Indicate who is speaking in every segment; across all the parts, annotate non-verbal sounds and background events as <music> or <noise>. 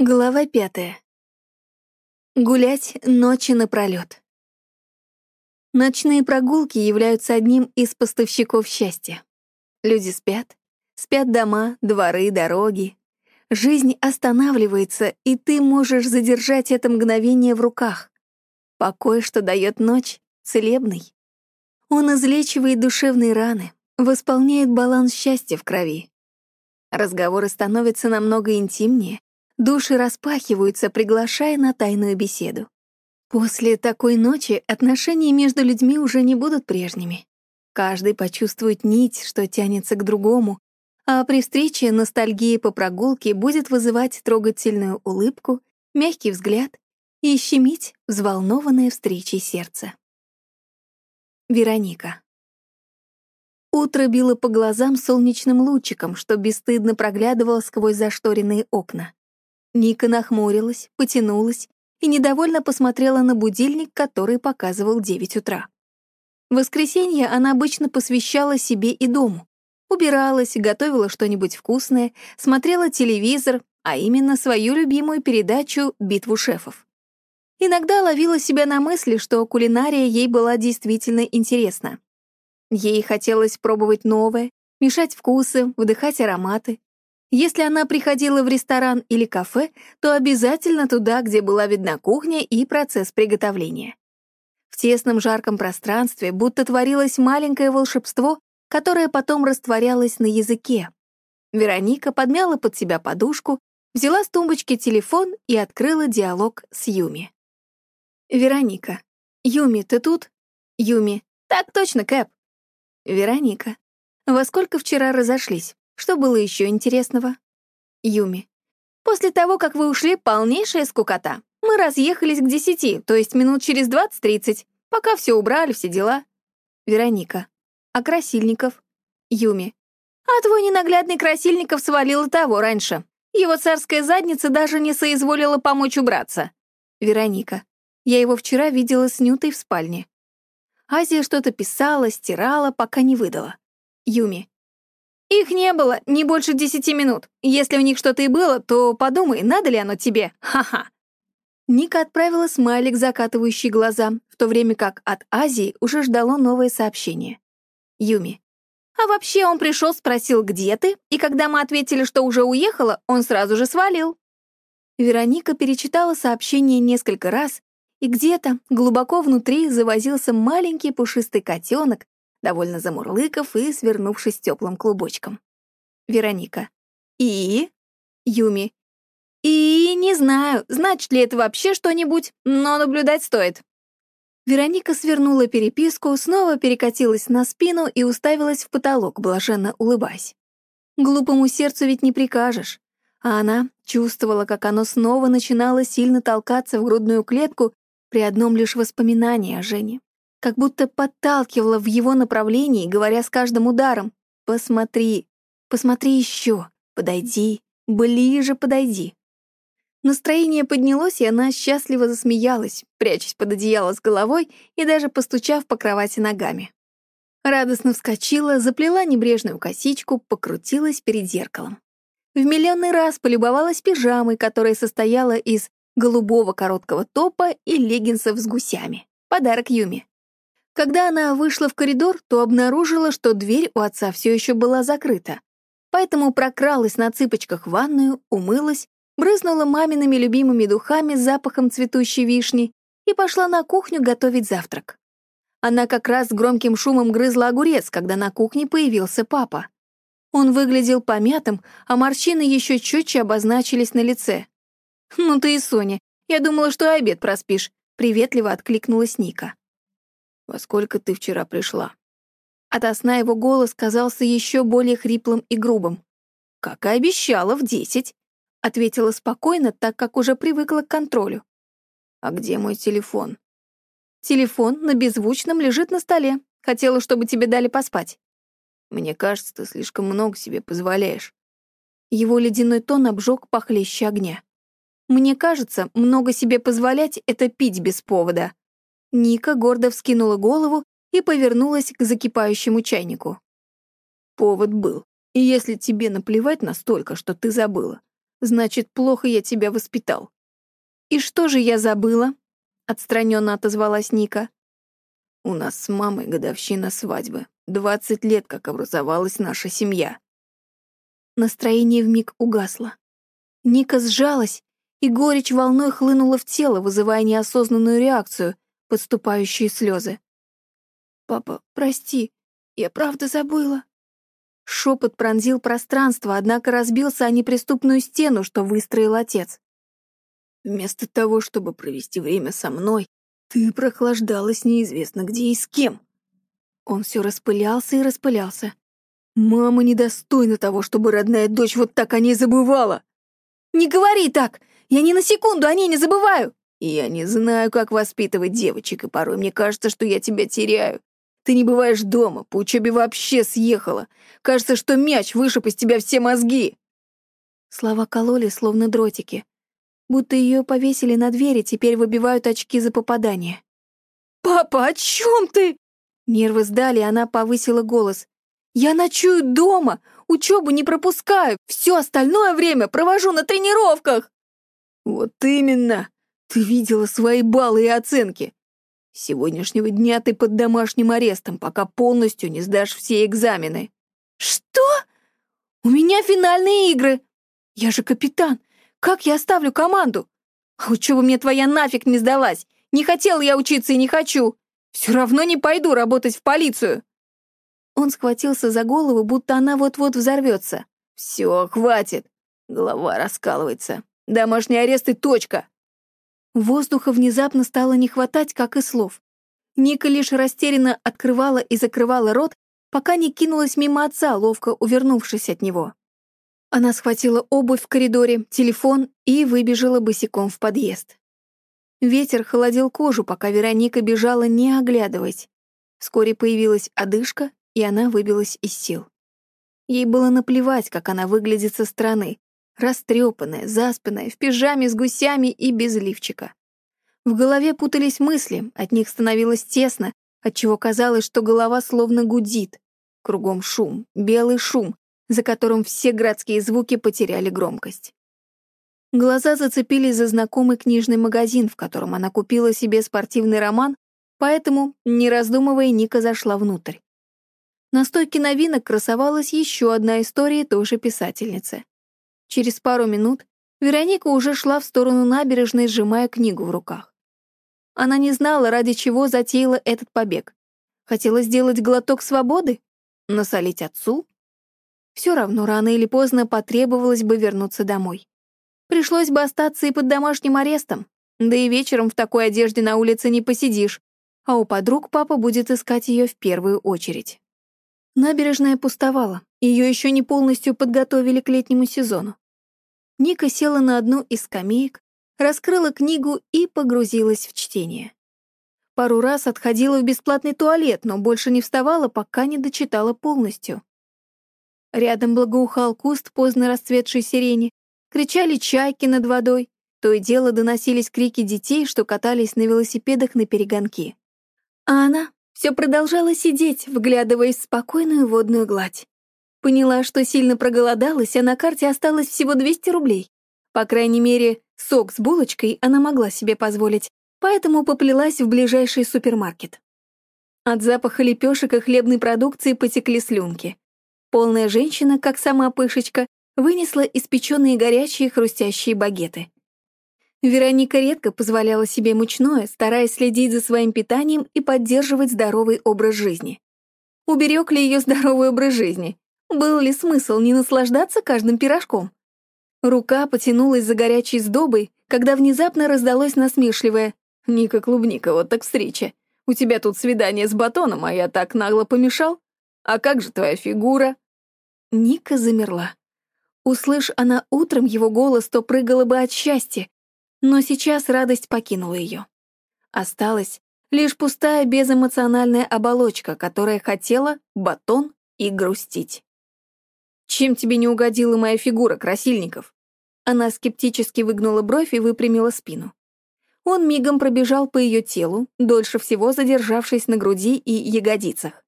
Speaker 1: Глава пятая. Гулять ночи напролёт. Ночные прогулки являются одним из поставщиков счастья. Люди спят, спят дома, дворы, дороги. Жизнь останавливается, и ты можешь задержать это мгновение в руках. Покой, что дает ночь, целебный. Он излечивает душевные раны, восполняет баланс счастья в крови. Разговоры становятся намного интимнее, Души распахиваются, приглашая на тайную беседу. После такой ночи отношения между людьми уже не будут прежними. Каждый почувствует нить, что тянется к другому, а при встрече ностальгия по прогулке будет вызывать трогательную улыбку, мягкий взгляд и щемить взволнованное встречей сердце. Вероника. Утро било по глазам солнечным лучиком, что бесстыдно проглядывало сквозь зашторенные окна. Ника нахмурилась, потянулась и недовольно посмотрела на будильник, который показывал 9 утра. В воскресенье она обычно посвящала себе и дому. Убиралась, готовила что-нибудь вкусное, смотрела телевизор, а именно свою любимую передачу «Битву шефов». Иногда ловила себя на мысли, что кулинария ей была действительно интересна. Ей хотелось пробовать новое, мешать вкусы, вдыхать ароматы. Если она приходила в ресторан или кафе, то обязательно туда, где была видна кухня и процесс приготовления. В тесном жарком пространстве будто творилось маленькое волшебство, которое потом растворялось на языке. Вероника подмяла под себя подушку, взяла с тумбочки телефон и открыла диалог с Юми. «Вероника. Юми, ты тут?» «Юми. Так точно, Кэп». «Вероника. Во сколько вчера разошлись?» Что было еще интересного? Юми. После того, как вы ушли, полнейшая скукота. Мы разъехались к десяти, то есть минут через двадцать-тридцать, пока все убрали, все дела. Вероника. А Красильников? Юми. А твой ненаглядный Красильников свалил того раньше. Его царская задница даже не соизволила помочь убраться. Вероника. Я его вчера видела с Нютой в спальне. Азия что-то писала, стирала, пока не выдала. Юми. Их не было не больше десяти минут. Если у них что-то и было, то подумай, надо ли оно тебе. Ха-ха. Ника отправила смайлик, закатывающий глаза, в то время как от Азии уже ждало новое сообщение. Юми. А вообще он пришел, спросил, где ты, и когда мы ответили, что уже уехала, он сразу же свалил. Вероника перечитала сообщение несколько раз, и где-то, глубоко внутри, завозился маленький пушистый котенок, довольно замурлыков и свернувшись теплым клубочком. Вероника. И? Юми. И не знаю, значит ли это вообще что-нибудь, но наблюдать стоит. Вероника свернула переписку, снова перекатилась на спину и уставилась в потолок, блаженно улыбаясь. Глупому сердцу ведь не прикажешь. А она чувствовала, как оно снова начинало сильно толкаться в грудную клетку при одном лишь воспоминании о Жене как будто подталкивала в его направлении, говоря с каждым ударом «Посмотри, посмотри еще, подойди, ближе подойди». Настроение поднялось, и она счастливо засмеялась, прячась под одеяло с головой и даже постучав по кровати ногами. Радостно вскочила, заплела небрежную косичку, покрутилась перед зеркалом. В миллионный раз полюбовалась пижамой, которая состояла из голубого короткого топа и леггинсов с гусями. Подарок Юме. Когда она вышла в коридор, то обнаружила, что дверь у отца все еще была закрыта. Поэтому прокралась на цыпочках в ванную, умылась, брызнула мамиными любимыми духами с запахом цветущей вишни и пошла на кухню готовить завтрак. Она как раз с громким шумом грызла огурец, когда на кухне появился папа. Он выглядел помятым, а морщины еще четче обозначились на лице. «Ну ты и Соня, я думала, что обед проспишь», — приветливо откликнулась Ника. «Во сколько ты вчера пришла?» Ото сна его голос казался еще более хриплым и грубым. «Как и обещала, в десять», — ответила спокойно, так как уже привыкла к контролю. «А где мой телефон?» «Телефон на беззвучном лежит на столе. Хотела, чтобы тебе дали поспать». «Мне кажется, ты слишком много себе позволяешь». Его ледяной тон обжег похлеще огня. «Мне кажется, много себе позволять — это пить без повода», Ника гордо вскинула голову и повернулась к закипающему чайнику. «Повод был. И если тебе наплевать настолько, что ты забыла, Значит, плохо я тебя воспитал. И что же я забыла? Отстраненно отозвалась Ника. У нас с мамой годовщина свадьбы. Двадцать лет, как образовалась наша семья. Настроение вмиг угасло. Ника сжалась, и горечь волной хлынула в тело, вызывая неосознанную реакцию, подступающие слезы. «Папа, прости, я правда забыла». Шепот пронзил пространство, однако разбился о неприступную стену, что выстроил отец. Вместо того, чтобы провести время со мной, ты прохлаждалась неизвестно где и с кем. Он все распылялся и распылялся. Мама недостойна того, чтобы родная дочь вот так о ней забывала. Не говори так! Я ни на секунду о ней не забываю! Я не знаю, как воспитывать девочек, и порой мне кажется, что я тебя теряю. Ты не бываешь дома, по учебе вообще съехала. Кажется, что мяч вышиб из тебя все мозги. Слова кололи, словно дротики. Будто ее повесили на двери, теперь выбивают очки за попадание. «Папа, о чем ты?» Нервы сдали, она повысила голос. «Я ночую дома, учебу не пропускаю, все остальное время провожу на тренировках!» «Вот именно! Ты видела свои баллы и оценки. С сегодняшнего дня ты под домашним арестом, пока полностью не сдашь все экзамены». «Что? У меня финальные игры! Я же капитан, как я оставлю команду? А учеба мне твоя нафиг не сдалась. Не хотел я учиться и не хочу. Все равно не пойду работать в полицию. Он схватился за голову, будто она вот-вот взорвется. Все, хватит. Голова раскалывается. Домашний арест и точка. Воздуха внезапно стало не хватать, как и слов. Ника лишь растерянно открывала и закрывала рот, пока не кинулась мимо отца, ловко увернувшись от него. Она схватила обувь в коридоре, телефон и выбежала босиком в подъезд. Ветер холодил кожу, пока Вероника бежала, не оглядываясь. Вскоре появилась одышка, и она выбилась из сил. Ей было наплевать, как она выглядит со стороны, растрепанная, заспанная, в пижаме с гусями и без лифчика. В голове путались мысли, от них становилось тесно, отчего казалось, что голова словно гудит. Кругом шум, белый шум, за которым все городские звуки потеряли громкость. Глаза зацепились за знакомый книжный магазин, в котором она купила себе спортивный роман, поэтому, не раздумывая, Ника зашла внутрь. На стойке новинок красовалась еще одна история той же писательницы. Через пару минут Вероника уже шла в сторону набережной, сжимая книгу в руках. Она не знала, ради чего затеяла этот побег. Хотела сделать глоток свободы? Насолить отцу? все равно рано или поздно потребовалось бы вернуться домой. Пришлось бы остаться и под домашним арестом, да и вечером в такой одежде на улице не посидишь, а у подруг папа будет искать ее в первую очередь. Набережная пустовала, ее еще не полностью подготовили к летнему сезону. Ника села на одну из скамеек, раскрыла книгу и погрузилась в чтение. Пару раз отходила в бесплатный туалет, но больше не вставала, пока не дочитала полностью. Рядом благоухал куст поздно расцветшей сирени, кричали чайки над водой, то и дело доносились крики детей, что катались на велосипедах на перегонки. А она все продолжала сидеть, вглядываясь в спокойную водную гладь. Поняла, что сильно проголодалась, а на карте осталось всего 200 рублей. По крайней мере, сок с булочкой она могла себе позволить, поэтому поплелась в ближайший супермаркет. От запаха лепешек и хлебной продукции потекли слюнки. Полная женщина, как сама пышечка, вынесла испеченные горячие хрустящие багеты. Вероника редко позволяла себе мучное, стараясь следить за своим питанием и поддерживать здоровый образ жизни. Уберег ли ее здоровый образ жизни? Был ли смысл не наслаждаться каждым пирожком? Рука потянулась за горячей сдобой, когда внезапно раздалось насмешливое «Ника Клубника, вот так встреча. У тебя тут свидание с батоном, а я так нагло помешал?» А как же твоя фигура?» Ника замерла. Услышь она утром его голос, то прыгала бы от счастья, но сейчас радость покинула ее. Осталась лишь пустая безэмоциональная оболочка, которая хотела батон и грустить. «Чем тебе не угодила моя фигура, Красильников?» Она скептически выгнула бровь и выпрямила спину. Он мигом пробежал по ее телу, дольше всего задержавшись на груди и ягодицах.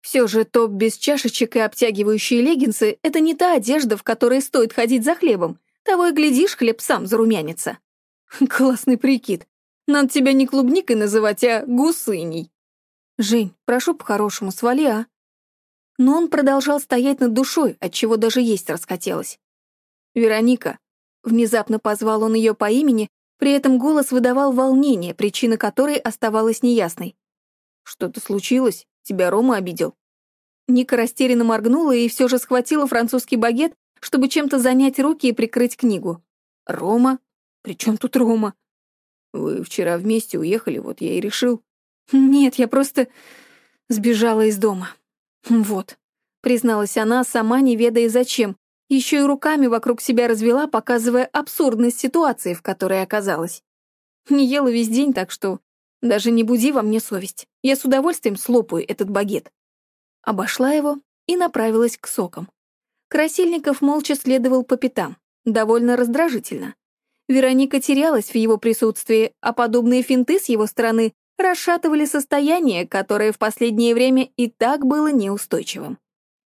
Speaker 1: Все же топ без чашечек и обтягивающие леггинсы — это не та одежда, в которой стоит ходить за хлебом, Того и глядишь, хлеб сам зарумянится. <laughs> Классный прикид. Надо тебя не клубникой называть, а гусыней. Жень, прошу по-хорошему, свали, а? Но он продолжал стоять над душой, отчего даже есть расхотелось. «Вероника», — внезапно позвал он ее по имени, при этом голос выдавал волнение, причина которой оставалась неясной. «Что-то случилось? Тебя Рома обидел?» Ника растерянно моргнула и все же схватила французский багет, чтобы чем-то занять руки и прикрыть книгу. «Рома? При чем тут Рома?» «Вы вчера вместе уехали, вот я и решил». «Нет, я просто сбежала из дома». «Вот», — призналась она, сама не ведая зачем, еще и руками вокруг себя развела, показывая абсурдность ситуации, в которой оказалась. Не ела весь день, так что даже не буди во мне совесть. Я с удовольствием слопаю этот багет. Обошла его и направилась к сокам. Красильников молча следовал по пятам, довольно раздражительно. Вероника терялась в его присутствии, а подобные финты с его стороны расшатывали состояние, которое в последнее время и так было неустойчивым.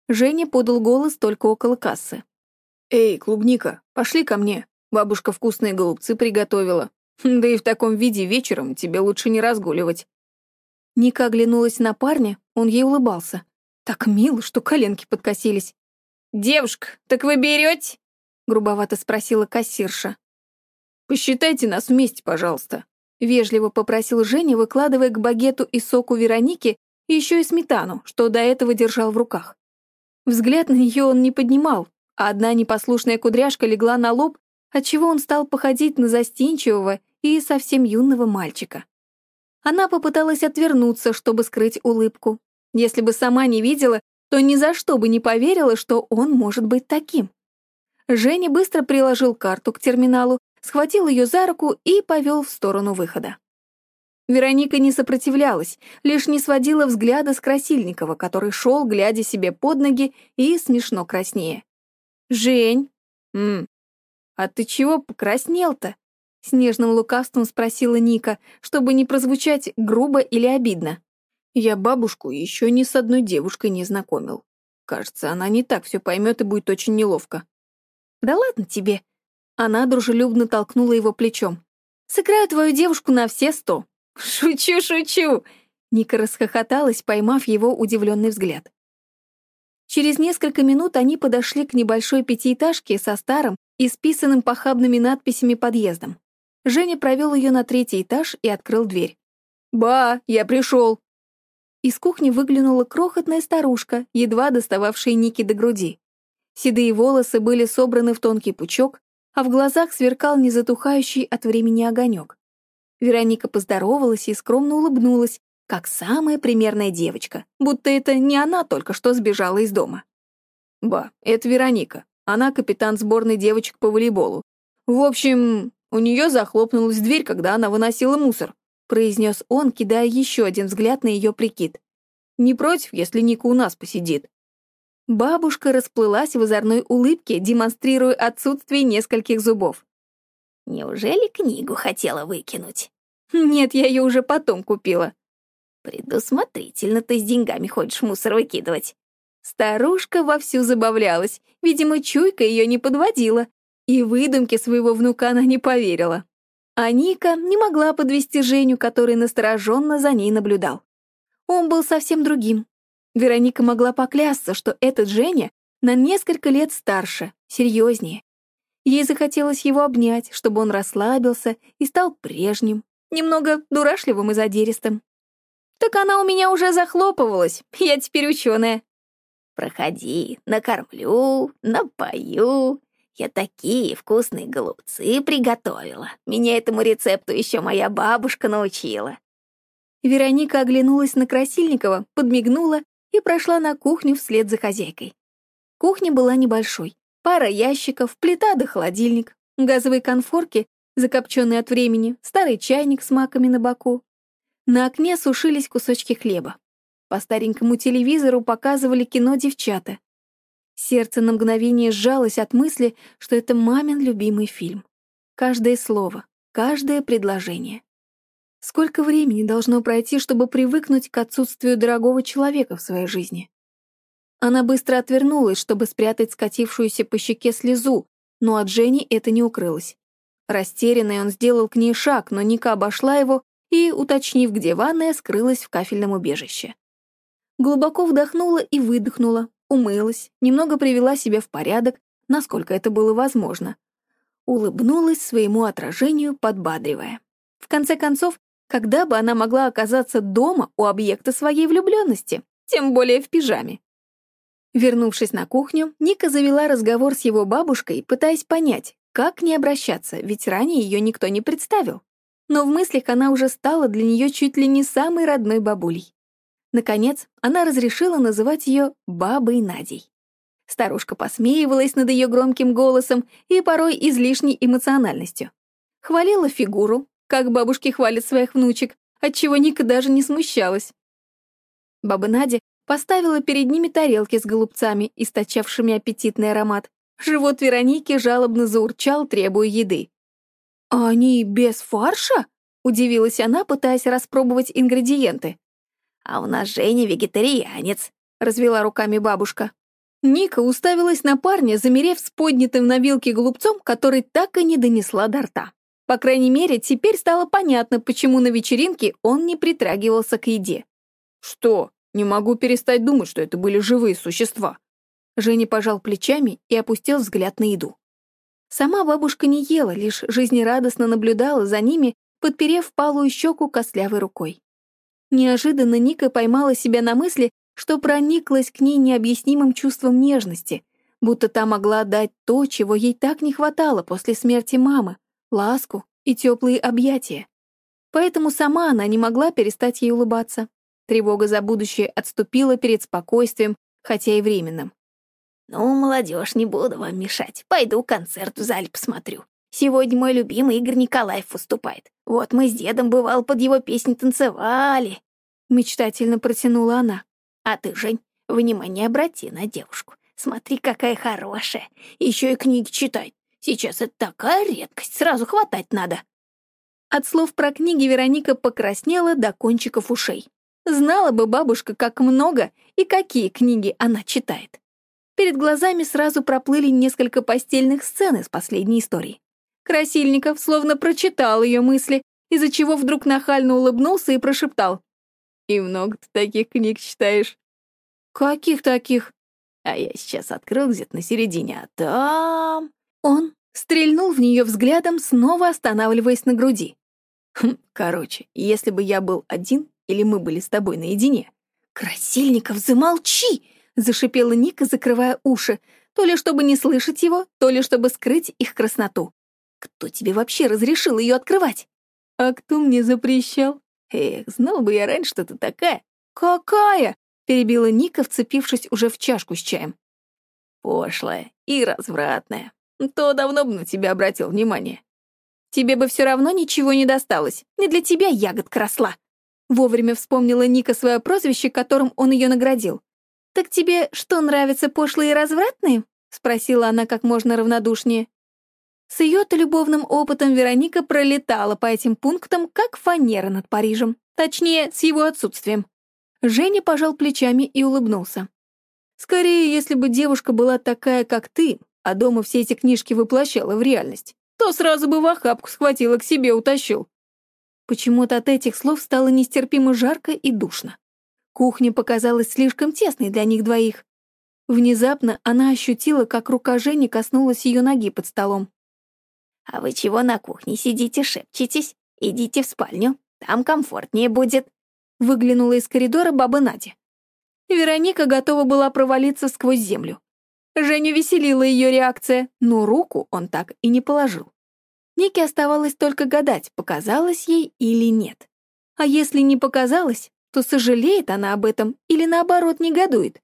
Speaker 1: Женя подал голос только около кассы. «Эй, клубника, пошли ко мне. Бабушка вкусные голубцы приготовила. <laughs> Да и в таком виде вечером тебе лучше не разгуливать». Ника оглянулась на парня, он ей улыбался. Так мило, что коленки подкосились. «Девушка, так вы берете?» — грубовато спросила кассирша. «Посчитайте нас вместе, пожалуйста», — вежливо попросил Женя, выкладывая к багету и соку Вероники еще и сметану, что до этого держал в руках. Взгляд на нее он не поднимал, а одна непослушная кудряшка легла на лоб, отчего он стал походить на застенчивого и совсем юного мальчика. Она попыталась отвернуться, чтобы скрыть улыбку. Если бы сама не видела, то ни за что бы не поверила, что он может быть таким. Женя быстро приложил карту к терминалу, схватил ее за руку и повел в сторону выхода. Вероника не сопротивлялась, лишь не сводила взгляда с Красильникова, который шел, глядя себе под ноги и смешно краснее. «Жень, м, а ты чего покраснел-то?» С нежным лукавством спросила Ника, чтобы не прозвучать грубо или обидно. Я бабушку еще ни с одной девушкой не знакомил. Кажется, она не так все поймет и будет очень неловко. «Да ладно тебе!» Она дружелюбно толкнула его плечом. «Сыграю твою девушку на все сто!» «Шучу, шучу!» Ника расхохоталась, поймав его удивленный взгляд. Через несколько минут они подошли к небольшой пятиэтажке со старым, исписанным похабными надписями подъездом. Женя провел ее на третий этаж и открыл дверь. «Ба, я пришел!» Из кухни выглянула крохотная старушка, едва достававшая Ники до груди. Седые волосы были собраны в тонкий пучок, а в глазах сверкал незатухающий от времени огонек. Вероника поздоровалась и скромно улыбнулась, как самая примерная девочка, будто это не она только что сбежала из дома. «Ба, это Вероника. Она капитан сборной девочек по волейболу. В общем, у нее захлопнулась дверь, когда она выносила мусор», произнес он, кидая еще один взгляд на ее прикид. «Не против, если Ника у нас посидит?» Бабушка расплылась в озорной улыбке, демонстрируя отсутствие нескольких зубов.
Speaker 2: «Неужели книгу хотела выкинуть?»
Speaker 1: Нет, я ее уже потом купила.
Speaker 2: Предусмотрительно ты с деньгами хочешь мусор выкидывать.
Speaker 1: Старушка вовсю забавлялась, видимо, чуйка ее не подводила, и выдумке своего внука она не поверила. А Ника не могла подвести Женю, который настороженно за ней наблюдал. Он был совсем другим. Вероника могла поклясться, что этот Женя на несколько лет старше, серьезнее. Ей захотелось его обнять, чтобы он расслабился и стал прежним, немного дурашливым и задиристым. Так она у меня уже захлопывалась, я теперь ученая.
Speaker 2: Проходи, накормлю, напою. Я такие вкусные голубцы приготовила. Меня этому рецепту еще моя бабушка научила.
Speaker 1: Вероника оглянулась на Красильникова, подмигнула и прошла на кухню вслед за хозяйкой. Кухня была небольшой. Пара ящиков, плита да холодильник, газовые конфорки закопченный от времени, старый чайник с маками на боку. На окне сушились кусочки хлеба. По старенькому телевизору показывали кино девчата. Сердце на мгновение сжалось от мысли, что это мамин любимый фильм. Каждое слово, каждое предложение. Сколько времени должно пройти, чтобы привыкнуть к отсутствию дорогого человека в своей жизни? Она быстро отвернулась, чтобы спрятать скатившуюся по щеке слезу, но от Жени это не укрылось. Растерянный он сделал к ней шаг, но Ника обошла его и, уточнив, где ванная, скрылась в кафельном убежище. Глубоко вдохнула и выдохнула, умылась, немного привела себя в порядок, насколько это было возможно. Улыбнулась своему отражению, подбадривая. В конце концов, когда бы она могла оказаться дома у объекта своей влюбленности, тем более в пижаме? Вернувшись на кухню, Ника завела разговор с его бабушкой, пытаясь понять, как не обращаться, ведь ранее ее никто не представил. Но в мыслях она уже стала для нее чуть ли не самой родной бабулей. Наконец, она разрешила называть ее бабой Надей. Старушка посмеивалась над ее громким голосом и порой излишней эмоциональностью. Хвалила фигуру, как бабушки хвалят своих внучек, отчего Ника даже не смущалась. Баба Надя поставила перед ними тарелки с голубцами, источавшими аппетитный аромат. Живот Вероники жалобно заурчал, требуя еды. «А они без фарша?» — удивилась она, пытаясь распробовать ингредиенты.
Speaker 2: «А у нас Женя вегетарианец», — развела руками бабушка.
Speaker 1: Ника уставилась на парня, замерев с поднятым на вилке голубцом, который так и не донесла до рта. По крайней мере, теперь стало понятно, почему на вечеринке он не притрагивался к еде. «Что? Не могу перестать думать, что это были живые существа». Женя пожал плечами и опустил взгляд на еду. Сама бабушка не ела, лишь жизнерадостно наблюдала за ними, подперев палую щеку костлявой рукой. Неожиданно Ника поймала себя на мысли, что прониклась к ней необъяснимым чувством нежности, будто та могла дать то, чего ей так не хватало после смерти мамы, ласку и теплые объятия. Поэтому сама она не могла перестать ей улыбаться. Тревога за будущее отступила перед спокойствием, хотя и временным.
Speaker 2: «Ну, молодежь, не буду вам мешать. Пойду концерт в зале посмотрю. Сегодня мой любимый Игорь Николаев выступает. Вот мы с дедом, бывал, под его песни танцевали».
Speaker 1: Мечтательно протянула она.
Speaker 2: А ты, Жень, внимание обрати на девушку. Смотри, какая хорошая. Еще и книги читает. Сейчас это такая редкость, сразу хватать надо.
Speaker 1: От слов про книги Вероника покраснела до кончиков ушей. Знала бы бабушка, как много и какие книги она читает. Перед глазами сразу проплыли несколько постельных сцен из последней истории. Красильников словно прочитал ее мысли, из-за чего вдруг нахально улыбнулся и прошептал. И много ты таких книг читаешь. Каких таких? А я сейчас открыл где-то на середине, а там... Он стрельнул в нее взглядом, снова останавливаясь на груди. Хм, короче, если бы я был один, или мы были с тобой наедине... «Красильников, замолчи!» — зашипела Ника, закрывая уши, то ли чтобы не слышать его, то ли чтобы скрыть их красноту. «Кто тебе вообще разрешил ее открывать?» «А кто мне запрещал?» «Эх, знал бы я раньше, что ты такая». «Какая?» — перебила Ника, вцепившись уже в чашку с чаем. «Пошлая и развратная. То давно бы на тебя обратил внимание. Тебе бы все равно ничего не досталось. Не для тебя ягодка росла». Вовремя вспомнила Ника свое прозвище, которым он ее наградил. «Так тебе что, нравятся пошлые и развратные?» — спросила она как можно равнодушнее. С ее-то любовным опытом Вероника пролетала по этим пунктам, как фанера над Парижем. Точнее, с его отсутствием. Женя пожал плечами и улыбнулся. «Скорее, если бы девушка была такая, как ты, а дома все эти книжки воплощала в реальность, то сразу бы в охапку схватила к себе утащил». Почему-то от этих слов стало нестерпимо жарко и душно. Кухня показалась слишком тесной для них двоих. Внезапно она ощутила, как рука Жени коснулась ее ноги под столом.
Speaker 2: «А вы чего на кухне сидите, шепчетесь? Идите в спальню, там комфортнее будет».
Speaker 1: Выглянула из коридора баба Надя. Вероника готова была провалиться сквозь землю. Женю веселила ее реакция, но руку он так и не положил. Нике оставалось только гадать, показалось ей или нет. А если не показалось, то сожалеет она об этом или наоборот негодует.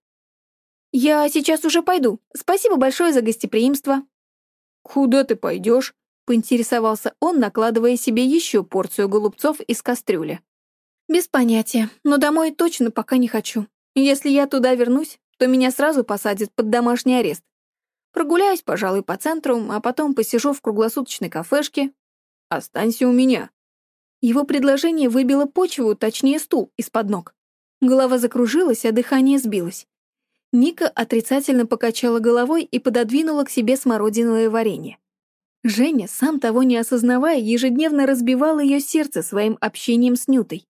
Speaker 1: «Я сейчас уже пойду. Спасибо большое за гостеприимство». «Куда ты пойдешь?» поинтересовался он, накладывая себе еще порцию голубцов из кастрюли. «Без понятия, но домой точно пока не хочу. Если я туда вернусь, то меня сразу посадят под домашний арест. Прогуляюсь, пожалуй, по центру, а потом посижу в круглосуточной кафешке. Останься у меня». Его предложение выбило почву, точнее стул, из-под ног. Голова закружилась, а дыхание сбилось. Ника отрицательно покачала головой и пододвинула к себе смородиновое варенье. Женя, сам того не осознавая, ежедневно разбивал ее сердце своим общением с Нютой.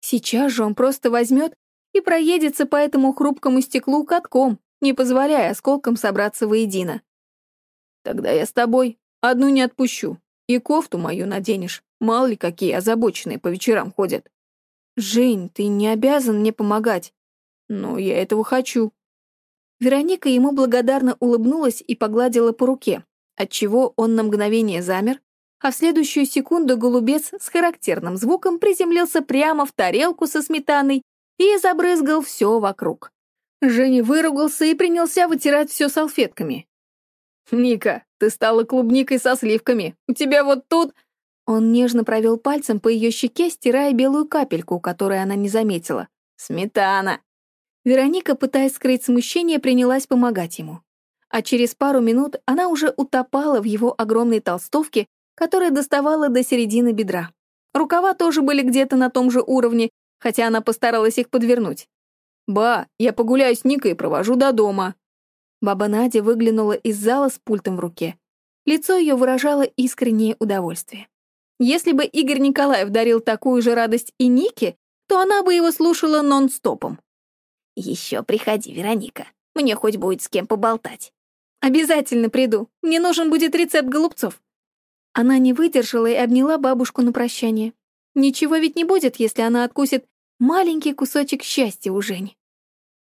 Speaker 1: Сейчас же он просто возьмет и проедется по этому хрупкому стеклу катком, не позволяя осколкам собраться воедино. «Тогда я с тобой. Одну не отпущу. И кофту мою наденешь. Мало ли какие озабоченные по вечерам ходят». «Жень, ты не обязан мне помогать». «Но я этого хочу». Вероника ему благодарно улыбнулась и погладила по руке, отчего он на мгновение замер, а в следующую секунду голубец с характерным звуком приземлился прямо в тарелку со сметаной и забрызгал все вокруг. Женя выругался и принялся вытирать все салфетками. «Ника, ты стала клубникой со сливками. У тебя вот тут...» Он нежно провел пальцем по ее щеке, стирая белую капельку, которую она не заметила. «Сметана!» Вероника, пытаясь скрыть смущение, принялась помогать ему. А через пару минут она уже утопала в его огромной толстовке, которая доставала до середины бедра. Рукава тоже были где-то на том же уровне, хотя она постаралась их подвернуть. «Ба, я погуляю с Никой и провожу до дома». Баба Надя выглянула из зала с пультом в руке. Лицо ее выражало искреннее удовольствие. Если бы Игорь Николаев дарил такую же радость и Нике, то она бы его слушала нон-стопом.
Speaker 2: «Еще приходи, Вероника. Мне хоть будет с кем поболтать».
Speaker 1: «Обязательно приду. Мне нужен будет рецепт голубцов». Она не выдержала и обняла бабушку на прощание. Ничего ведь не будет, если она откусит маленький кусочек счастья у Жени.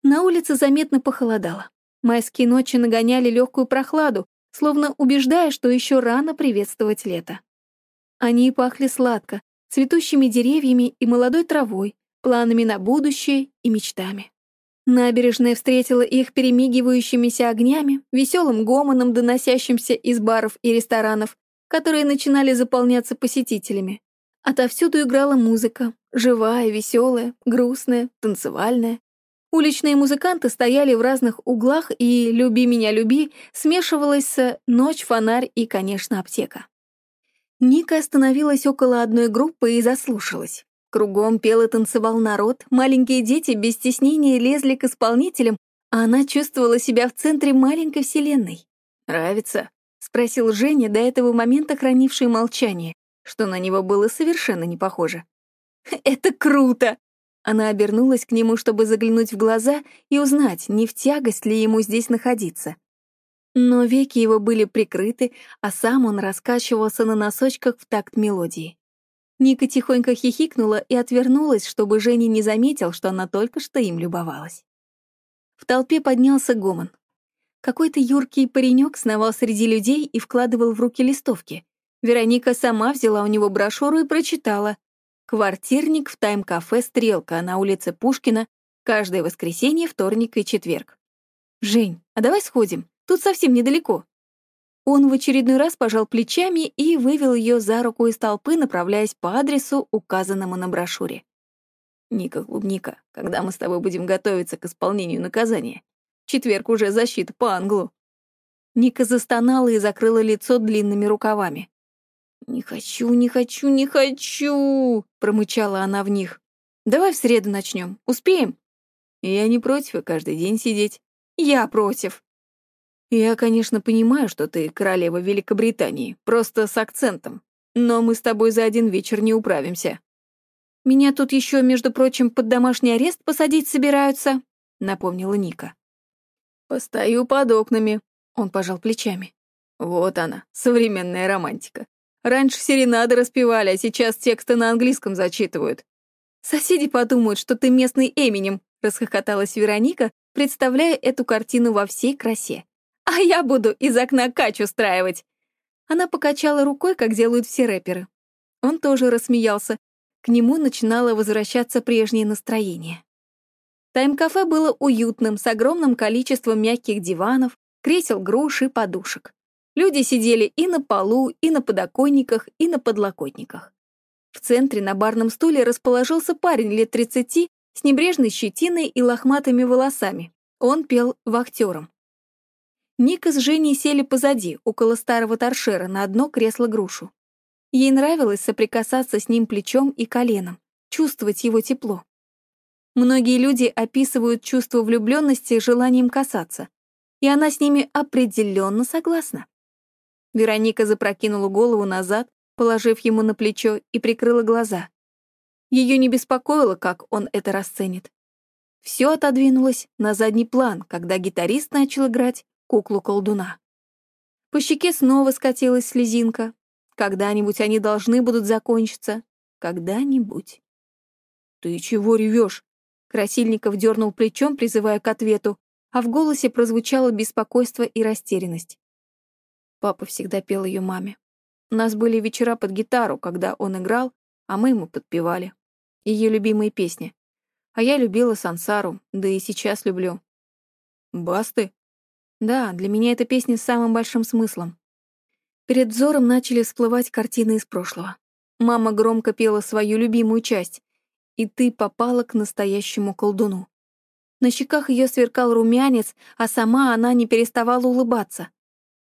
Speaker 1: На улице заметно похолодало. Майские ночи нагоняли легкую прохладу, словно убеждая, что еще рано приветствовать лето. Они пахли сладко, цветущими деревьями и молодой травой, планами на будущее и мечтами. Набережная встретила их перемигивающимися огнями, веселым гомоном, доносящимся из баров и ресторанов, которые начинали заполняться посетителями. Отовсюду играла музыка, живая, веселая, грустная, танцевальная. Уличные музыканты стояли в разных углах, и «Люби меня, люби» смешивалась с «Ночь, фонарь» и, конечно, аптека. Ника остановилась около одной группы и заслушалась. Кругом пел и танцевал народ, маленькие дети без стеснения лезли к исполнителям, а она чувствовала себя в центре маленькой вселенной. «Нравится?» — спросил Женя, до этого момента хранивший молчание, что на него было совершенно не похоже. <laughs> «Это круто!» Она обернулась к нему, чтобы заглянуть в глаза и узнать, не в тягость ли ему здесь находиться. Но веки его были прикрыты, а сам он раскачивался на носочках в такт мелодии. Ника тихонько хихикнула и отвернулась, чтобы Женя не заметил, что она только что им любовалась. В толпе поднялся гомон. Какой-то юркий паренек сновал среди людей и вкладывал в руки листовки. Вероника сама взяла у него брошюру и прочитала. «Квартирник в тайм-кафе «Стрелка» на улице Пушкина каждое воскресенье, вторник и четверг». «Жень, а давай сходим?» Тут совсем недалеко». Он в очередной раз пожал плечами и вывел ее за руку из толпы, направляясь по адресу, указанному на брошюре. «Ника, клубника, когда мы с тобой будем готовиться к исполнению наказания? Четверг уже защита по англу». Ника застонала и закрыла лицо длинными рукавами. «Не хочу, не хочу, не хочу!» — промычала она в них. «Давай в среду начнем. Успеем?» «Я не против каждый день сидеть». «Я против», «Я, конечно, понимаю, что ты королева Великобритании, просто с акцентом, но мы с тобой за один вечер не управимся». «Меня тут еще, между прочим, под домашний арест посадить собираются», — напомнила Ника. «Постою под окнами», — он пожал плечами. «Вот она, современная романтика. Раньше серенады распевали, а сейчас тексты на английском зачитывают». «Соседи подумают, что ты местный Эминем», — расхохоталась Вероника, представляя эту картину во всей красе а я буду из окна кач устраивать». Она покачала рукой, как делают все рэперы. Он тоже рассмеялся. К нему начинало возвращаться прежнее настроение. Тайм-кафе было уютным, с огромным количеством мягких диванов, кресел, груш и подушек. Люди сидели и на полу, и на подоконниках, и на подлокотниках. В центре на барном стуле расположился парень лет 30 с небрежной щетиной и лохматыми волосами. Он пел вахтером. Ника с Женей сели позади, около старого торшера, на одно кресло-грушу. Ей нравилось соприкасаться с ним плечом и коленом, чувствовать его тепло. Многие люди описывают чувство влюбленности желанием касаться, и она с ними определенно согласна. Вероника запрокинула голову назад, положив ему на плечо, и прикрыла глаза. Ее не беспокоило, как он это расценит. Все отодвинулось на задний план, когда гитарист начал играть куклу-колдуна. По щеке снова скатилась слезинка. Когда-нибудь они должны будут закончиться. Когда-нибудь. «Ты чего ревешь?» Красильников дернул плечом, призывая к ответу, а в голосе прозвучало беспокойство и растерянность. Папа всегда пел ее маме. У нас были вечера под гитару, когда он играл, а мы ему подпевали. Ее любимые песни. А я любила Сансару, да и сейчас люблю. «Басты?» Да, для меня эта песня с самым большим смыслом. Перед взором начали всплывать картины из прошлого. Мама громко пела свою любимую часть, и ты попала к настоящему колдуну. На щеках ее сверкал румянец, а сама она не переставала улыбаться.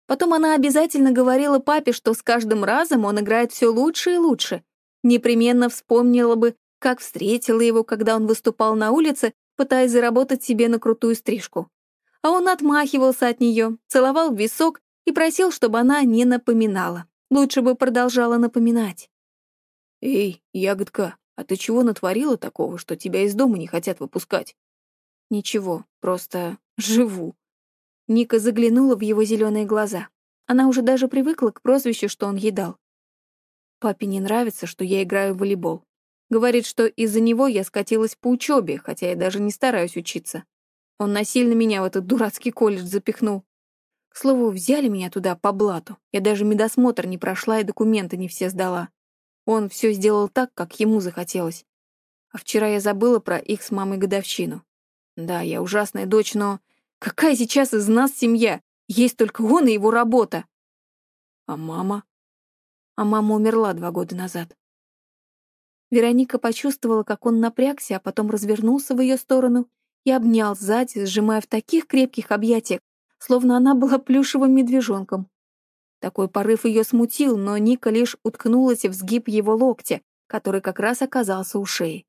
Speaker 1: Потом она обязательно говорила папе, что с каждым разом он играет все лучше и лучше. Непременно вспомнила бы, как встретила его, когда он выступал на улице, пытаясь заработать себе на крутую стрижку а он отмахивался от нее, целовал висок и просил, чтобы она не напоминала. Лучше бы продолжала напоминать. «Эй, ягодка, а ты чего натворила такого, что тебя из дома не хотят выпускать?» «Ничего, просто живу». Ника заглянула в его зеленые глаза. Она уже даже привыкла к прозвищу, что он ей дал. Папе не нравится, что я играю в волейбол. Говорит, что из-за него я скатилась по учебе, хотя я даже не стараюсь учиться. Он насильно меня в этот дурацкий колледж запихнул. К слову, взяли меня туда по блату. Я даже медосмотр не прошла и документы не все сдала. Он все сделал так, как ему захотелось. А вчера я забыла про их с мамой годовщину. Да, я ужасная дочь, но какая сейчас из нас семья? Есть только он и его работа. А мама? А мама умерла два года назад. Вероника почувствовала, как он напрягся, а потом развернулся в ее сторону и обнял сзади, сжимая в таких крепких объятиях, словно она была плюшевым медвежонком. Такой порыв ее смутил, но Ника лишь уткнулась в сгиб его локтя, который как раз оказался у шеи.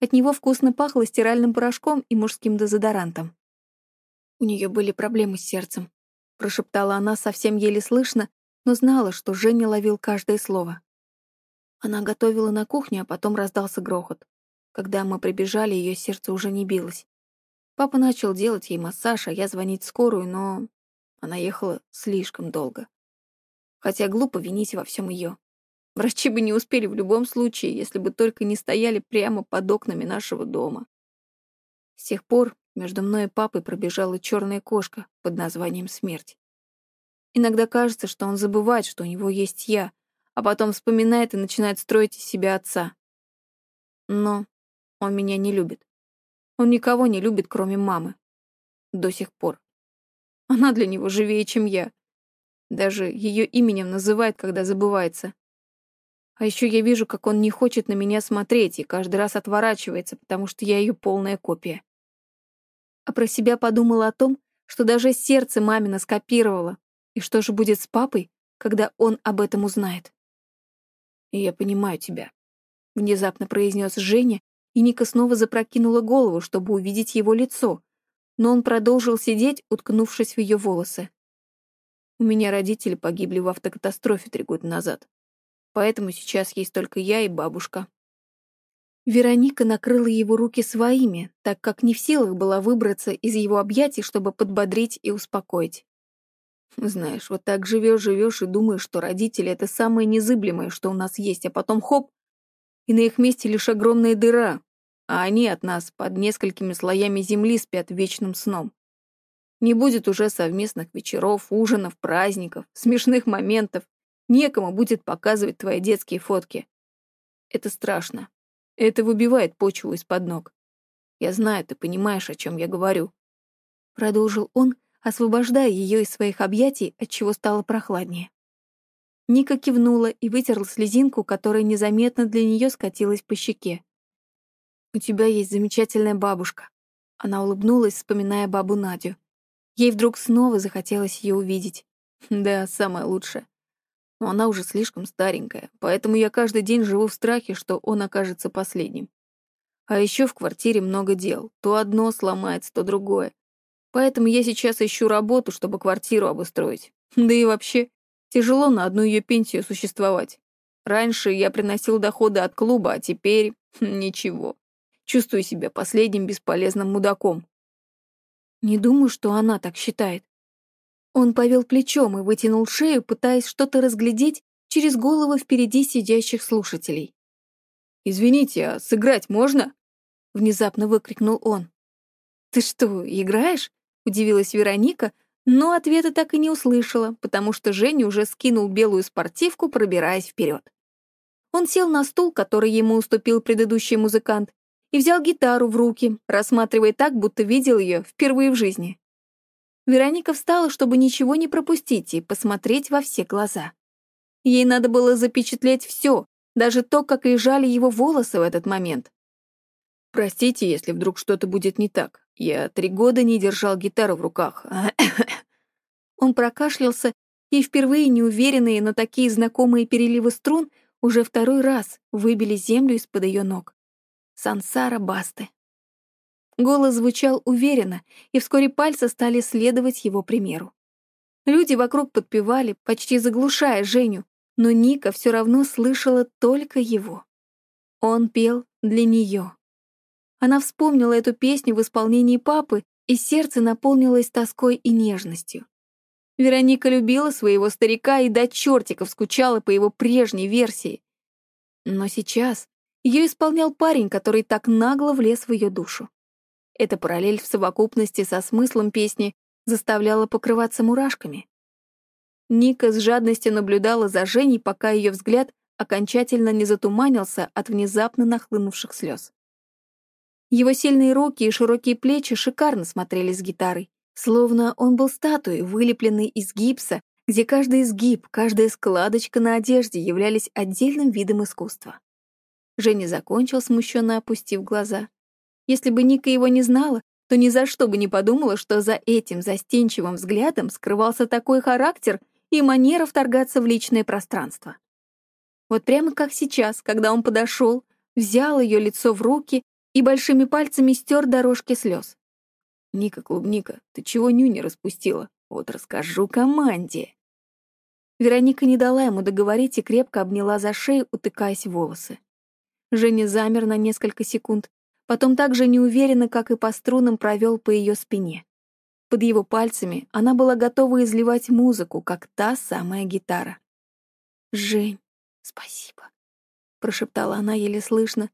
Speaker 1: От него вкусно пахло стиральным порошком и мужским дезодорантом. У нее были проблемы с сердцем, прошептала она совсем еле слышно, но знала, что Женя ловил каждое слово. Она готовила на кухне, а потом раздался грохот. Когда мы прибежали, ее сердце уже не билось. Папа начал делать ей массаж, а я звонить скорую, но она ехала слишком долго. Хотя глупо винить во всем ее. Врачи бы не успели в любом случае, если бы только не стояли прямо под окнами нашего дома. С тех пор между мной и папой пробежала черная кошка под названием «Смерть». Иногда кажется, что он забывает, что у него есть я, а потом вспоминает и начинает строить из себя отца. Но он меня не любит. Он никого не любит, кроме мамы. До сих пор. Она для него живее, чем я. Даже ее именем называет, когда забывается. А еще я вижу, как он не хочет на меня смотреть и каждый раз отворачивается, потому что я ее полная копия. А про себя подумала о том, что даже сердце мамина скопировала, и что же будет с папой, когда он об этом узнает. «Я понимаю тебя», — внезапно произнес Женя, и Ника снова запрокинула голову, чтобы увидеть его лицо, но он продолжил сидеть, уткнувшись в ее волосы. У меня родители погибли в автокатастрофе три года назад, поэтому сейчас есть только я и бабушка. Вероника накрыла его руки своими, так как не в силах была выбраться из его объятий, чтобы подбодрить и успокоить. Знаешь, вот так живешь, живешь и думаешь, что родители — это самое незыблемое, что у нас есть, а потом хоп, и на их месте лишь огромная дыра, а они от нас под несколькими слоями земли спят вечным сном. Не будет уже совместных вечеров, ужинов, праздников, смешных моментов, некому будет показывать твои детские фотки. Это страшно. Это выбивает почву из-под ног. Я знаю, ты понимаешь, о чем я говорю. Продолжил он, освобождая ее из своих объятий, от чего стало прохладнее. Ника кивнула и вытерла слезинку, которая незаметно для нее скатилась по щеке. «У тебя есть замечательная бабушка». Она улыбнулась, вспоминая бабу Надю. Ей вдруг снова захотелось ее увидеть. <laughs> Да, самая лучшая. Но она уже слишком старенькая, поэтому я каждый день живу в страхе, что он окажется последним.
Speaker 3: А еще в квартире много дел. То одно сломается, то другое. Поэтому я сейчас ищу работу, чтобы квартиру обустроить. <laughs> Да и вообще, тяжело на одну ее пенсию существовать. Раньше я приносил доходы от клуба, а теперь <laughs> ничего. Чувствую себя последним бесполезным мудаком.
Speaker 1: Не думаю, что она так считает. Он повел плечом и вытянул шею, пытаясь что-то разглядеть через головы впереди сидящих слушателей.
Speaker 3: «Извините, а сыграть можно?»
Speaker 1: — внезапно выкрикнул он. «Ты что, играешь?» — удивилась Вероника, но ответа так и не услышала, потому что Женя уже скинул белую спортивку, пробираясь вперед. Он сел на стул, который ему уступил предыдущий музыкант, и взял гитару в руки, рассматривая так, будто видел ее впервые в жизни. Вероника встала, чтобы ничего не пропустить и посмотреть во все глаза. Ей надо было запечатлеть все, даже то, как лежали его волосы в этот момент.
Speaker 3: «Простите, если вдруг что-то будет не так. Я три года не держал гитару в руках». <coughs>
Speaker 1: Он прокашлялся, и впервые неуверенные, но такие знакомые переливы струн уже второй раз выбили землю из-под ее ног. Сансара Басты. Голос звучал уверенно, и вскоре пальцы стали следовать его примеру. Люди вокруг подпевали, почти заглушая Женю, но Ника все равно слышала только его. Он пел для нее. Она вспомнила эту песню в исполнении папы, и сердце наполнилось тоской и нежностью. Вероника любила своего старика и до чертиков скучала по его прежней версии. Но сейчас ее исполнял парень, который так нагло влез в ее душу. Эта параллель в совокупности со смыслом песни заставляла покрываться мурашками. Ника с жадностью наблюдала за Женей, пока ее взгляд окончательно не затуманился от внезапно нахлынувших слез. Его сильные руки и широкие плечи шикарно смотрелись с гитарой, словно он был статуей, вылепленной из гипса, где каждый изгиб, каждая складочка на одежде являлись отдельным видом искусства. Женя закончил, смущенно опустив глаза. Если бы Ника его не знала, то ни за что бы не подумала, что за этим застенчивым взглядом скрывался такой характер и манера вторгаться в личное пространство. Вот прямо как сейчас, когда он подошел, взял ее лицо в руки и большими пальцами стер дорожки слез.
Speaker 3: «Ника, клубника, ты чего нюни распустила? Вот расскажу команде».
Speaker 1: Вероника не дала ему договорить и крепко обняла за шею, утыкаясь в волосы. Женя замер на несколько секунд, потом так же неуверенно, как и по струнам, провел по ее спине. Под его пальцами она была готова изливать музыку, как та самая гитара. «Жень, спасибо», — прошептала она еле слышно,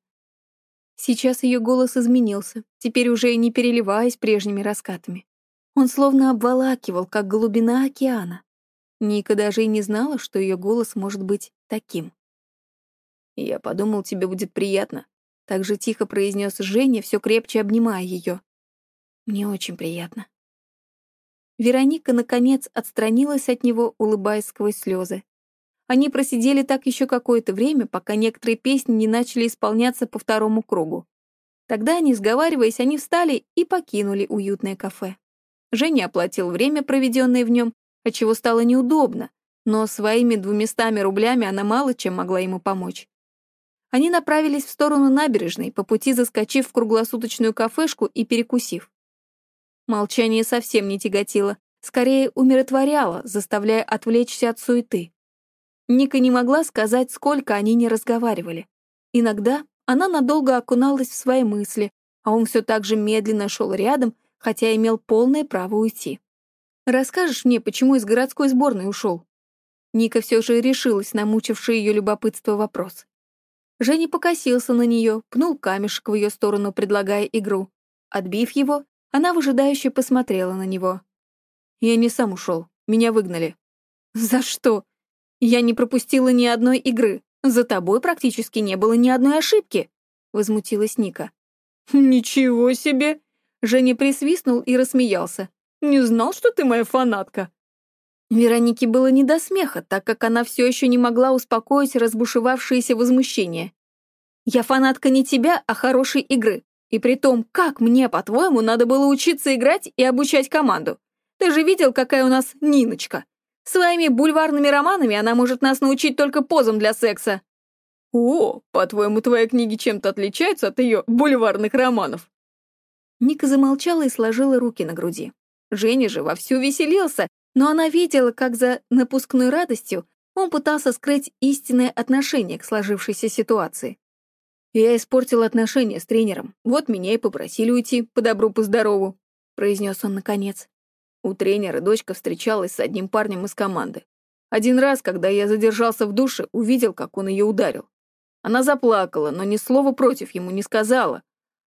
Speaker 1: Сейчас ее голос изменился, теперь уже не переливаясь прежними раскатами. Он словно обволакивал, как глубина океана. Ника даже и не знала, что ее голос может быть таким.
Speaker 3: «Я подумал, тебе будет приятно», — так же тихо произнес Женя, все крепче обнимая ее.
Speaker 1: «Мне очень приятно». Вероника, наконец, отстранилась от него, улыбаясь сквозь слезы. Они просидели так еще какое-то время, пока некоторые песни не начали исполняться по второму кругу. Тогда, не сговариваясь, они встали и покинули уютное кафе. Женя оплатил время, проведенное в нем, отчего стало неудобно, но своими двумястами рублями она мало чем могла ему помочь. Они направились в сторону набережной, по пути заскочив в круглосуточную кафешку и перекусив. Молчание совсем не тяготило, скорее умиротворяло, заставляя отвлечься от суеты. Ника не могла сказать, сколько они не разговаривали. Иногда она надолго окуналась в свои мысли, а он все так же медленно шел рядом, хотя имел полное право уйти. «Расскажешь мне, почему из городской сборной ушел?» Ника все же решилась на мучивший ее любопытство вопрос. Женя покосился на нее, пнул камешек в ее сторону, предлагая игру. Отбив его, она выжидающе посмотрела на него. «Я не сам ушел, меня выгнали». «За что?» Я не пропустила ни одной игры. За тобой практически не было ни одной ошибки», — возмутилась Ника.
Speaker 3: «Ничего себе!»
Speaker 1: Женя присвистнул и рассмеялся.
Speaker 3: «Не знал, что ты моя фанатка».
Speaker 1: Веронике было не до смеха, так как она все еще не могла успокоить разбушевавшееся возмущение. «Я фанатка не тебя, а хорошей игры. И при том, как мне, по-твоему, надо было учиться играть и обучать команду? Ты же видел, какая у нас Ниночка? Своими бульварными романами она может нас научить только позам для секса».
Speaker 3: О, по-твоему, твои книги чем-то отличаются от ее бульварных романов?
Speaker 1: Ника замолчала и сложила руки на груди. Женя же вовсю веселился, но она видела, как за напускной радостью он пытался скрыть истинное отношение к сложившейся ситуации. «Я испортил отношения с тренером, вот меня и попросили уйти, по добру, по здорову», произнес он наконец. У тренера дочка встречалась с одним парнем из команды. Один раз, когда я задержался в душе, увидел, как он ее ударил. Она заплакала, но ни слова против ему не сказала.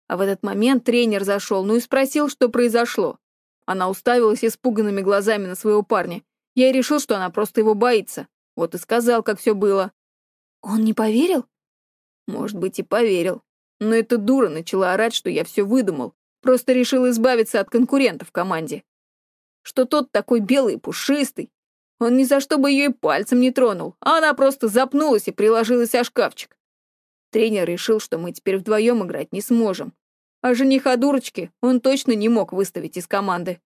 Speaker 1: А в этот момент тренер зашел, ну и спросил, что произошло. Она уставилась испуганными глазами на своего парня. Я и решил, что она просто его боится. Вот и сказал, как все было.
Speaker 2: Он не поверил?
Speaker 3: Может быть, и поверил. Но эта дура начала орать, что я все выдумал. Просто решил избавиться от конкурента в команде. Что тот такой белый и пушистый. Он ни за что бы ее и пальцем не тронул, а она просто запнулась и приложилась о шкафчик. Тренер решил, что мы теперь вдвоем играть не сможем. А жениха дурочки он точно не мог выставить из команды.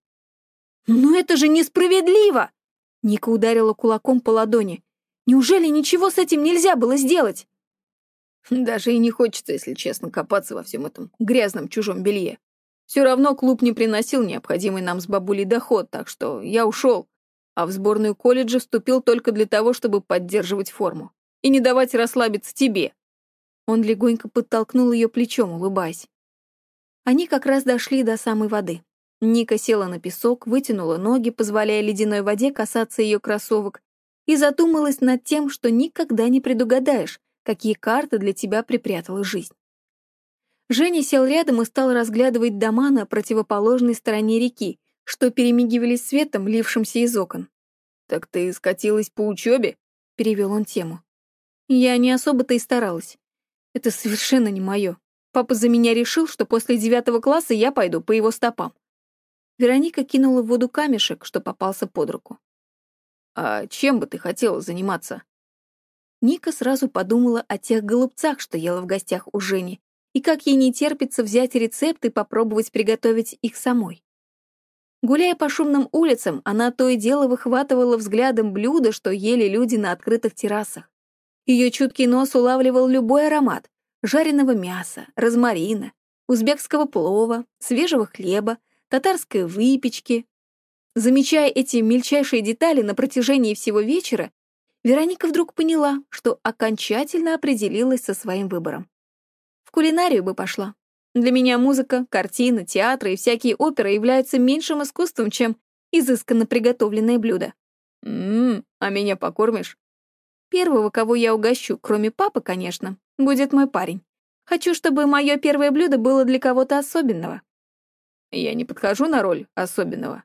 Speaker 2: «Но это же несправедливо!» Ника ударила кулаком по ладони. «Неужели ничего с этим нельзя было сделать?»
Speaker 3: Даже и не хочется, если честно, копаться во всем этом грязном чужом белье. Все равно клуб не приносил необходимый нам с бабулей доход, так что я ушел, а в сборную колледжа вступил только для того, чтобы поддерживать форму и не давать расслабиться тебе. Он легонько подтолкнул ее плечом, улыбаясь. Они как раз дошли до самой воды. Ника села на песок, вытянула ноги, позволяя ледяной воде касаться ее кроссовок, и задумалась над тем, что никогда не предугадаешь, какие карты для тебя припрятала жизнь. Женя сел рядом и стал разглядывать дома на противоположной стороне реки, что перемигивались светом, лившимся из окон. «Так ты скатилась по учебе?» — перевел он тему. «Я не особо-то и старалась. Это совершенно не мое. Папа за меня решил, что после девятого класса я пойду по его стопам. Вероника кинула в воду камешек, что попался под руку. «А чем бы ты хотела заниматься?» Ника сразу подумала о тех голубцах, что ела в гостях у Жени, и как ей не терпится взять рецепт и попробовать приготовить их самой. Гуляя по шумным улицам, она то и дело выхватывала взглядом блюда, что ели люди на открытых террасах. Ее чуткий нос улавливал любой аромат, жареного мяса, розмарина, узбекского плова, свежего хлеба, татарской выпечки. Замечая эти мельчайшие детали на протяжении всего вечера, Вероника вдруг поняла, что окончательно определилась со своим выбором. В кулинарию бы пошла. Для меня музыка, картины, театры и всякие оперы являются меньшим искусством, чем изысканно приготовленное блюдо. «Ммм, а меня покормишь?» Первого, кого я угощу, кроме папы, конечно, будет мой парень. Хочу, чтобы мое первое блюдо было для кого-то особенного. Я не подхожу на роль особенного.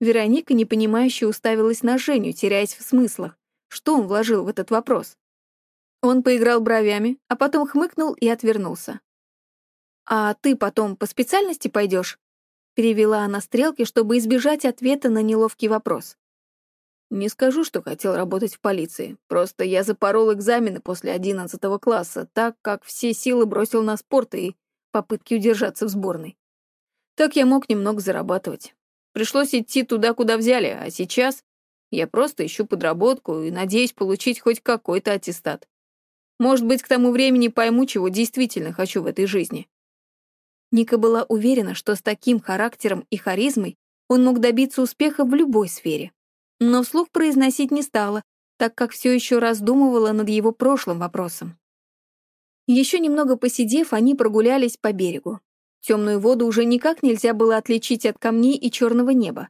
Speaker 3: Вероника непонимающе уставилась на Женю, теряясь в смыслах. Что он вложил в этот вопрос? Он поиграл бровями, а потом хмыкнул и отвернулся. «А ты потом по специальности пойдешь? Перевела она стрелки, чтобы избежать ответа на неловкий вопрос. Не скажу, что хотел работать в полиции. Просто я запорол экзамены после одиннадцатого класса, так как все силы бросил на спорт и попытки удержаться в сборной. Так я мог немного зарабатывать. Пришлось идти туда, куда взяли, а сейчас я просто ищу подработку и надеюсь получить хоть какой-то аттестат. Может быть, к тому времени пойму, чего действительно хочу в этой жизни. Ника была уверена, что с таким характером и харизмой он мог добиться успеха в любой сфере но вслух произносить не стала, так как все еще раздумывала над его прошлым вопросом. Еще немного посидев, они прогулялись по берегу. Темную воду уже никак нельзя было отличить от камней и черного неба.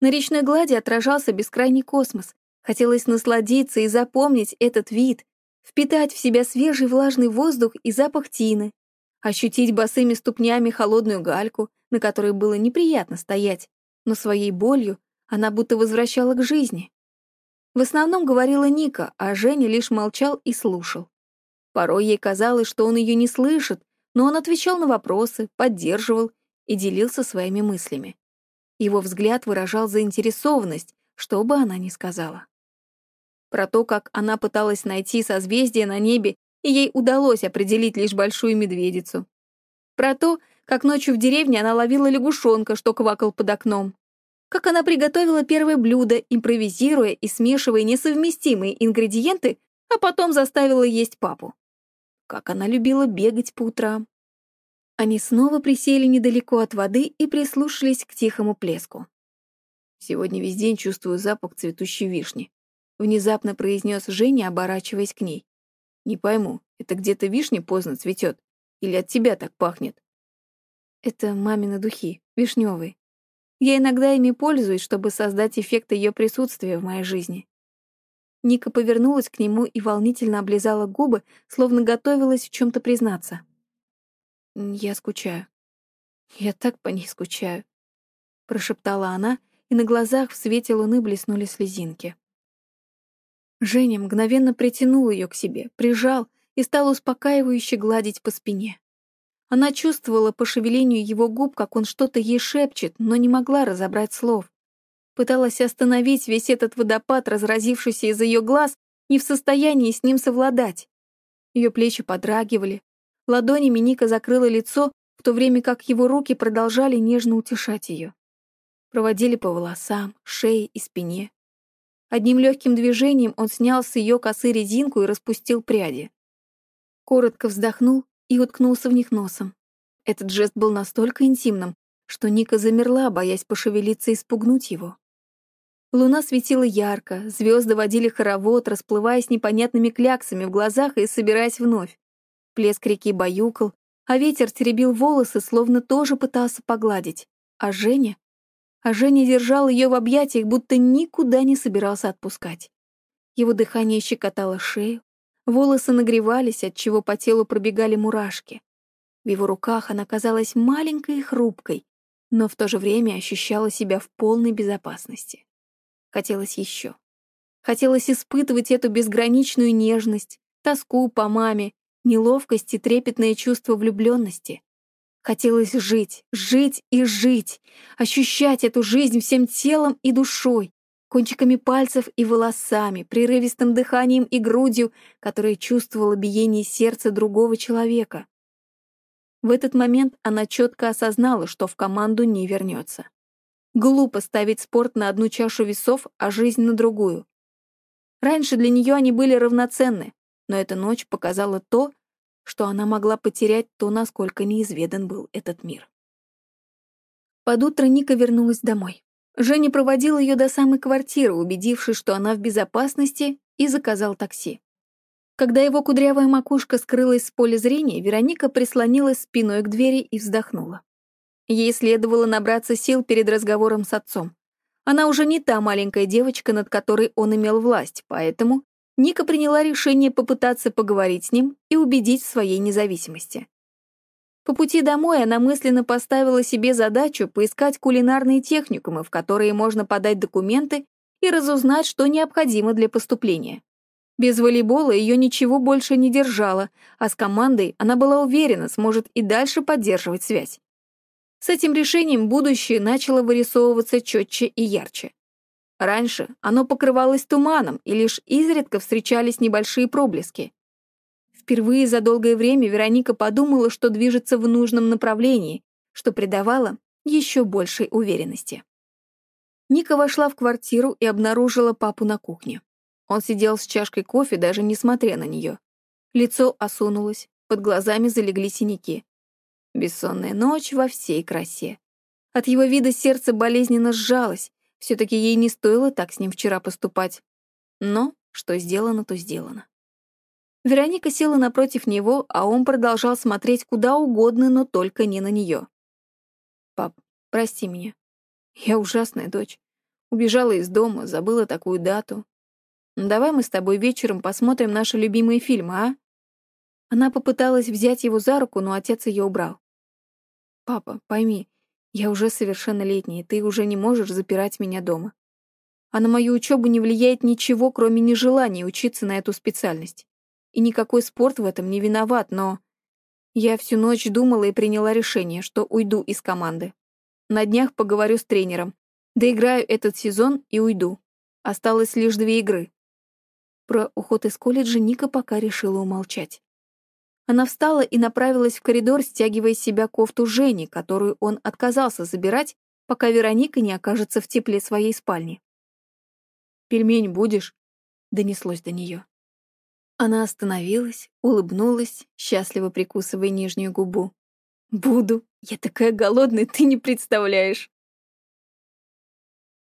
Speaker 3: На речной глади отражался бескрайний космос. Хотелось насладиться и запомнить этот вид, впитать в себя свежий влажный воздух и запах тины, ощутить босыми ступнями холодную гальку, на которой было неприятно стоять, но своей болью она будто возвращала к жизни. В основном говорила Ника, а Женя лишь молчал и слушал. Порой ей казалось, что он ее не слышит, но он отвечал на вопросы, поддерживал и делился своими мыслями. Его взгляд выражал заинтересованность, что бы она ни сказала. Про то, как она пыталась найти созвездие на небе, и ей удалось определить лишь большую медведицу. Про то, как ночью в деревне она ловила лягушонка, что квакал под окном как она приготовила первое блюдо, импровизируя и смешивая несовместимые ингредиенты, а потом заставила есть папу. Как она любила бегать по утрам. Они снова присели недалеко от воды и прислушались к тихому плеску. «Сегодня весь день чувствую запах цветущей вишни», — внезапно произнес Женя, оборачиваясь к ней. «Не пойму, это где-то вишня поздно цветет? Или от тебя так пахнет?» «Это мамины духи, вишневые. Я иногда ими пользуюсь, чтобы создать эффект ее присутствия в моей жизни». Ника повернулась к нему и волнительно облизала губы, словно готовилась в чем то признаться. «Я скучаю. Я так по ней скучаю», — прошептала она, и на глазах в свете луны блеснули слезинки. Женя мгновенно притянул ее к себе, прижал и стал успокаивающе гладить по спине. Она чувствовала по шевелению его губ, как он что-то ей шепчет, но не могла разобрать слов. Пыталась остановить весь этот водопад, разразившийся из ее глаз, не в состоянии с ним совладать. Ее плечи подрагивали, ладонями Ника закрыла лицо, в то время как его руки продолжали нежно утешать ее. Проводили по волосам, шее и спине. Одним легким движением он снял с ее косы резинку и распустил пряди. Коротко вздохнул и уткнулся в них носом. Этот жест был настолько интимным, что Ника замерла, боясь пошевелиться и спугнуть его. Луна светила ярко, звезды водили хоровод, расплываясь непонятными кляксами в глазах и собираясь вновь. Плеск реки баюкал, а ветер теребил волосы, словно тоже пытался погладить. А Женя? А Женя держал ее в объятиях, будто никуда не собирался отпускать. Его дыхание щекотало шею, волосы нагревались, отчего по телу пробегали мурашки. В его руках она казалась маленькой и хрупкой, но в то же время ощущала себя в полной безопасности. Хотелось еще. Хотелось испытывать эту безграничную нежность, тоску по маме, неловкость и трепетное чувство влюбленности. Хотелось жить, жить и жить, ощущать эту жизнь всем телом и душой, кончиками пальцев и волосами, прерывистым дыханием и грудью, которая чувствовала биение сердца другого человека. В этот момент она четко осознала, что в команду не вернется. Глупо ставить спорт на одну чашу весов, а жизнь на другую. Раньше для нее они были равноценны, но эта ночь показала то, что она могла потерять то, насколько неизведан был этот мир. Под утро Ника вернулась домой. Женя проводил ее до самой квартиры, убедившись, что она в безопасности, и заказал такси. Когда его кудрявая макушка скрылась с поля зрения, Вероника прислонилась спиной к двери и вздохнула. Ей следовало набраться сил перед разговором с отцом. Она уже не та маленькая девочка, над которой он имел власть, поэтому Ника приняла решение попытаться поговорить с ним и убедить в своей независимости. По пути домой она мысленно поставила себе задачу поискать кулинарные техникумы, в которые можно подать документы и разузнать, что необходимо для поступления. Без волейбола ее ничего больше не держало, а с командой она была уверена, сможет и дальше поддерживать связь. С этим решением будущее начало вырисовываться четче и ярче. Раньше оно покрывалось туманом, и лишь изредка встречались небольшие проблески. Впервые за долгое время Вероника подумала, что движется в нужном направлении, что придавало еще большей уверенности. Ника вошла в квартиру и обнаружила папу на кухне. Он сидел с чашкой кофе, даже не смотря на нее. Лицо осунулось, под глазами залегли синяки. Бессонная ночь во всей красе. От его вида сердце болезненно сжалось. Все-таки ей не стоило так с ним вчера поступать. Но что сделано, то сделано. Вероника села напротив него, а он продолжал смотреть куда угодно, но только не на нее. «Пап, прости меня. Я ужасная дочь. Убежала из дома, забыла такую дату. Давай мы с тобой вечером посмотрим наши любимые фильмы, а?» Она попыталась взять его за руку, но отец ее убрал. «Папа, пойми, я уже совершеннолетняя, ты уже не можешь запирать меня дома. А на мою учебу не влияет ничего, кроме нежелания учиться на эту специальность. И никакой спорт в этом не виноват, но... Я всю ночь думала и приняла решение, что уйду из команды. На днях поговорю с тренером. Доиграю этот сезон и уйду. Осталось лишь две игры. Про уход из колледжа Ника пока решила умолчать. Она встала и направилась в коридор, стягивая с себя кофту Жени, которую он отказался забирать, пока Вероника не окажется в тепле своей спальни. «Пельмень будешь?» — донеслось до нее.
Speaker 1: Она остановилась, улыбнулась, счастливо прикусывая нижнюю губу. «Буду. Я такая голодная, ты не представляешь».